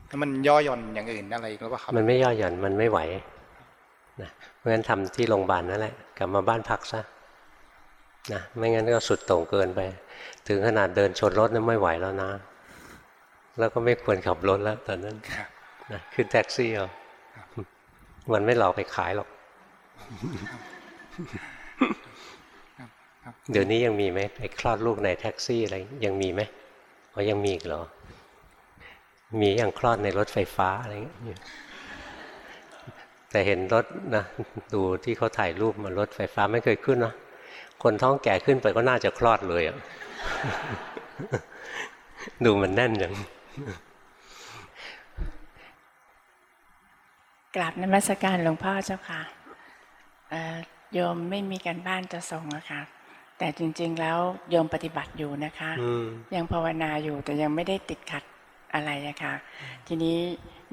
แล้วมันย่อหย่อนอย่างอื่นอะไรอีกหรือเปล่าครับ มันไม่ย่อหย่อนมันไม่ไหวนะเพราะฉะนั้นทำที่โรงพยาบาลนั่นแหละกลับมาบ้านพักซะนะไม่งั้นก็สุดโต่งเกินไป ถึงขนาดเดินชนรถนั้นไม่ไหวแล้วนะ แล้วก็ไม่ควรขับรถแล้วตอนนั้นนะขึ้นแท็กซี่เอามันไม่หลอกไปขายหรอก เดี๋ยวนี้ยังมีไหมไปคลอดลูกในแท็กซี่อะไรยังมีไหมอ๋อยังมีอีกเหรอ มีอย่างคลอดในรถไฟฟ้าอะไรเงี้ยแต่เห็นรถนะดูที่เขาถ่ายรูปมารถไฟฟ้าไม่เคยขึ้นนะคนท้องแก่ขึ้นไปก็น่าจะคลอดเลยอะดูมันแน่นอย่างกราบนมัสการหลวงพ่อเจ้าค่ะเอ่อ โยมไม่มีการบ้านจะส่งอะค่ะแต่จริง ๆ แล้วโยมปฏิบัติอยู่นะคะอืมยังภาวนาอยู่แต่ยังไม่ได้ติดขัดอะไรอะค่ะทีนี้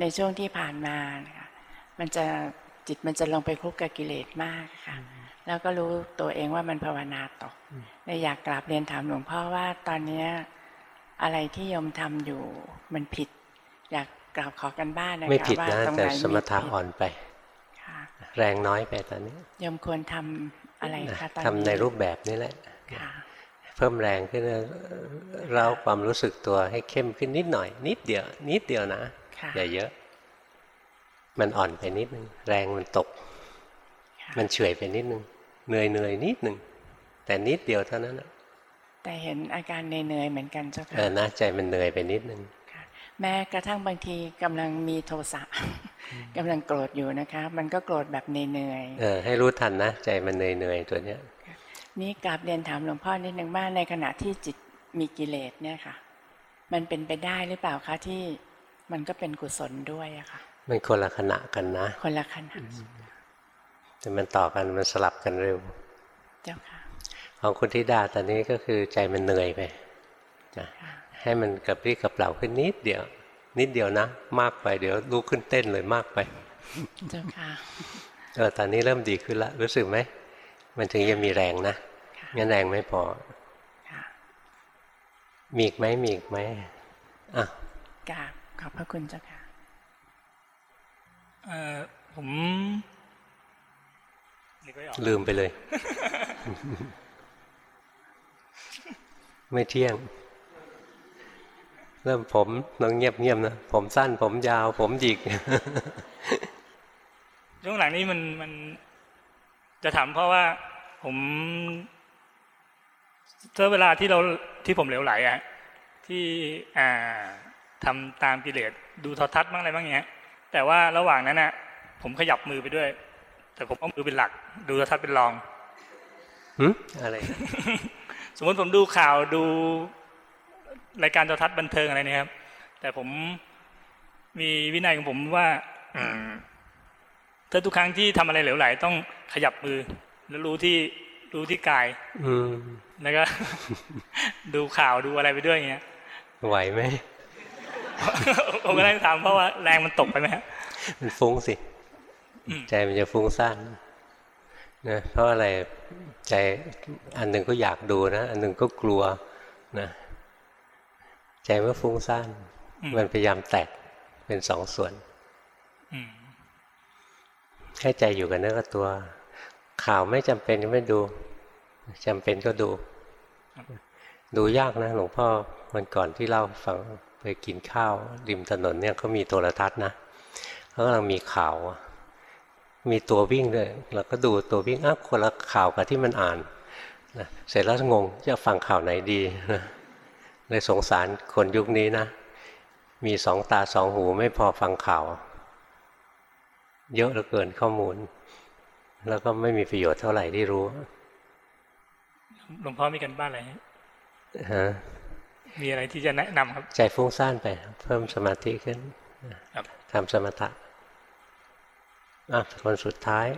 ในช่วงที่ผ่านมานะคะมันจะจิตมันจะลงไปคลุกกับกิเลสมากค่ะแล้วก็รู้ตัวเองว่ามันภาวนาตกเลยอยากกราบเรียนถามหลวงพ่อว่าตอนเนี้ยอะไรที่โยมทำอยู่มันผิด อยากกราบขอกันบ้านนะคะไม่ผิดว่านะตรงแต่ไหนสมถะผิดอ่อนไปค่ะ แรงน้อยไปตอนนี้โยมควรทำอะไรคะตอนนี้ทำในรูปแบบนี้แหละค่ะเพิ่มแรงขึ้นนะเราความรู้สึกตัวให้เข้มขึ้นนิดหน่อย นิดเดียว นิดเดียวนะค่ะอย่าเยอะ มันอ่อนไปนิดนึงแรงมันตก มันเฉื่อยไปนิดนึงเหนื่อยเหนื่อยนิดนึงแต่นิดเดียวเท่านั้นนะแต่เห็นอาการเหนื่อยๆเหมือนกันเจ้าเออค่ะนะใจมันเหนื่อยไปนิดนึง แม้กระทั่งบางทีกำลังมีโทสะกำลังโกรธอยู่นะคะ มันก็โกรธแบบเหนื่อยเออให้รู้ทันนะ ใจมันเหนื่อยเหนื่อยตัวเนี้ยๆนี่กราบเรียนถามหลวงพ่อนิดนึงว่าในขณะที่จิตมีกิเลสเนี่ยค่ะ มันเป็นไปได้หรือเปล่าคะที่มันก็เป็นกุศลด้วยอะค่ะ มันคนละขณะกันนะ คนละขณะแต่มันต่อกันมันสลับกันเร็ว เจ้าค่ะ ของคุณธิดาตอนนี้ก็คือใจมันเหนื่อยไปนะ ให้มันกระปรี้กระเปร่าขึ้นนิดเดียว นิดเดียวนะ มากไปเดี๋ยวลุกขึ้นเต้นเลยมากไปเจ้าค่ะเออตอนนี้เริ่มดีขึ้นละรู้สึกไหมมันถึงจะมีแรงนะงั้นแรงไม่พอมีอีกไหมมีอีกไหมอะกราบขอบพระคุณเจ้าค่ะเอ่อผมนึกไม่ออกลืมไปเลย ไม่เที่ยง เริ่มผมน้องเงียบเงียบๆนะผมสั้น ผมยาว ผมหยิกช่วงหลังนี้มันมัน จะถามเพราะว่าผมเจอเวลาที่เราที่ผมเหลวไหลอะที่อ่าทำตามกิเลสดูโทรทัศน์บ้างอะไรบ้างเงี้ย แต่ว่าระหว่างนั้นน่ะผมขยับมือไปด้วย แต่ผมเอามือเป็นหลัก ดูโทรทัศน์เป็นรองหึอะไร สมมติผมดูข่าวดู รายการโทรทัศน์บันเทิงอะไรเนี่ยครับ แต่ผมมีวินัยของผมว่าอืมถ้าทุกครั้งที่ทำอะไรเหลวไหลต้องขยับมือ แล้วรู้ที่รู้ที่กาย อืมแล้วก็ ดูข่าวดูอะไรไปด้วยอย่างเงี้ยไหวไหมผมก็เลยถามเพราะว่าแรงมันตกไปไหมฮะมันฟุ้งสิใจมันจะฟุ้งซ่านนะเพราะอะไรใจอันหนึ่งก็อยากดูนะ อันหนึ่งก็กลัวนะ ใจเมื่อฟุ้งซ่านมันพยายามแตกเป็นสองส่วนอืมให้ใจอยู่กับเนื้อกับตัว ข่าวไม่จำเป็นก็ไม่ดูจำเป็นก็ดู ดูยากนะหลวงพ่อวันก่อนที่เล่าให้ฟังไปกินข้าวริมถนนเนี่ยเขามีโทรทัศน์นะเขากำลังมีข่าว มีตัววิ่งด้วยเราก็ดูตัววิ่งอ้าวคนละข่าวกับที่มันอ่านนะเสร็จแล้วงงจะฟังข่าวไหนดีนะ เลยสงสารคนยุคนี้นะ มีสองตาสองหูไม่พอฟังข่าว เยอะเหลือเกินข้อมูล แล้วก็ไม่มีประโยชน์เท่าไหร่ที่รู้หลวงพ่อมีกันบ้านอะไรฮะฮะมีอะไรที่จะแนะนำครับ ใจฟุ้งซ่านไป เพิ่มสมาธิขึ้นครับทำสมถะอะคนสุดท้าย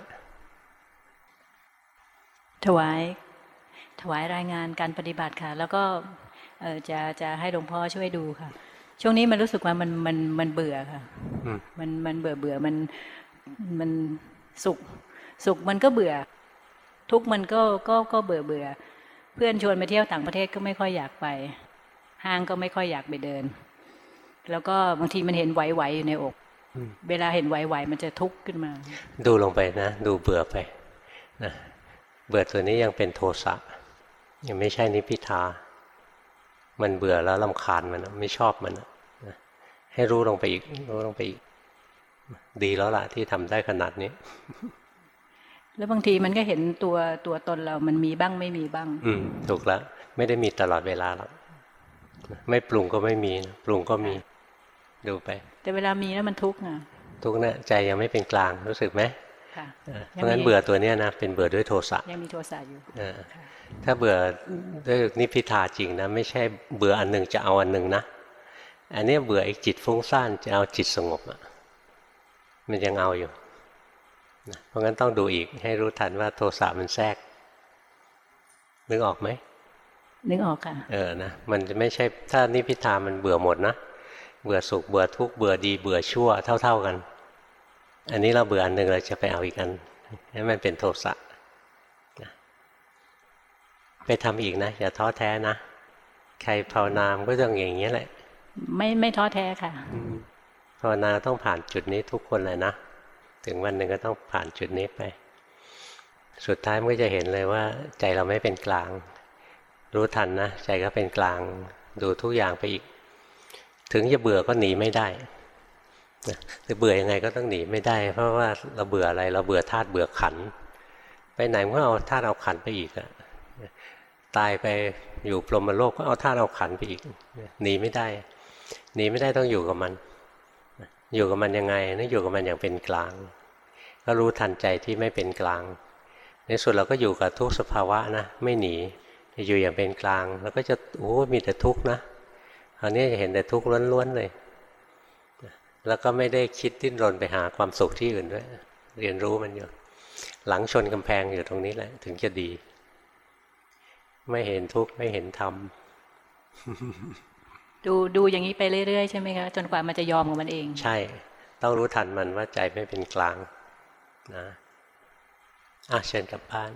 ถวาย ถวายรายงานการปฏิบัติค่ะ แล้วก็ เอ่อจะจะให้หลวงพ่อช่วยดูค่ะ ช่วงนี้มันรู้สึกว่ามันมันมันเบื่อค่ะอืมมันมันเบื่อเบื่อมันมันสุข สุขมันก็เบื่อ ทุกข์มันก็ก็ก็เบื่อเบื่อ เพื่อนชวนไปเที่ยวต่างประเทศก็ไม่ค่อยอยากไป ห้างก็ไม่ค่อยอยากไปเดิน แล้วก็บางทีมันเห็นไหวๆอยู่ในอกอืมเวลาเห็นไหวๆมันจะทุกข์ขึ้นมา ดูลงไปนะ ดูเบื่อไปนะเบื่อตัวนี้ยังเป็นโทสะยังไม่ใช่นิพพิทา มันเบื่อแล้วลำคาญมันนะไม่ชอบมันนะนะให้รู้ลงไปอีก รู้ลงไปอีก ดีแล้วล่ะที่ทำได้ขนาดนี้ แล้วบางทีมันก็เห็นตัวตัวตนเรามันมีบ้างไม่มีบ้าง อืมถูกแล้วไม่ได้มีตลอดเวลาหรอกไม่ปรุงก็ไม่มีนะปรุงก็มีดูไป แต่เวลามีแล้วมันทุกข์อะทุกเนี่ยใจยังไม่เป็นกลางรู้สึกไหมค่ะ เออเพราะงั้นเบื่อตัวเนี้ยนะเป็นเบื่อด้วยโทสะยังมีโทสะอยู่เออถ้าเบื่อด้วยนิพพิทาจริงนะไม่ใช่เบื่ออันหนึ่งจะเอาอันหนึ่งนะอันเนี้ยเบื่อไอ้จิตฟุ้งซ่านจะเอาจิตสงบอะมันยังเอาอยู่นะเพราะงั้นต้องดูอีกให้รู้ทันว่าโทสะมันแทรก นึกออกไหมนึกออกค่ะเออนะมันจะไม่ใช่ถ้านิพพิทามันเบื่อหมดนะเบื่อสุขเบื่อทุกข์เบื่อดีเบื่อชั่วเท่า ๆกัน อันนี้เราเบื่ออันหนึ่งเราจะไปเอาอีกอันให้มันเป็นโทสะไปทำอีกนะอย่าท้อแท้นะใครภาวนามนก็ต้องอย่างนี้ยแหละ ไม่ไม่ท้อแท้ค่ะภาวนาต้องผ่านจุดนี้ทุกคนเลยนะถึงวันหนึ่งก็ต้องผ่านจุดนี้ไป สุดท้ายมันก็จะเห็นเลยว่า ใจเราไม่เป็นกลาง รู้ทันนะใจก็เป็นกลางดูทุกอย่างไปอีก ถึงจะเบื่อก็หนีไม่ได้ จะเบื่อยังไงก็ต้องหนีไม่ได้ เพราะว่าเราเบื่ออะไรเราเบื่อธาตุเบื่อขัน ไปไหนมันก็เอาธาตุเอาขันไปอีกอะตายไปอยู่พรหมโลกก็เอาธาตุเอาขันไปอีกหนีไม่ได้หนีไม่ได้ต้องอยู่กับมัน อยู่กับมันยังไงนี่อยู่กับมันอย่างเป็นกลาง ก็รู้ทันใจที่ไม่เป็นกลาง ในสุดเราก็อยู่กับทุกสภาวะนะไม่หนีอยู่อย่างเป็นกลาง แล้วก็จะโอ้มีแต่ทุกข์นะคราวนี้จะเห็นแต่ทุกข์ล้วนๆเลย แล้วก็ไม่ได้คิดดิ้นรนไปหาความสุขที่อื่นด้วย เรียนรู้มันอยู่ หลังชนกำแพงอยู่ตรงนี้แหละ ถึงจะดี ไม่เห็นทุกข์ไม่เห็นธรรมดูดูอย่างนี้ไปเรื่อยๆใช่ไหมคะจนกว่ามันจะยอมของมันเอง ใช่ ต้องรู้ทันมันว่าใจไม่เป็นกลางนะอะเชิญกลับบ้าน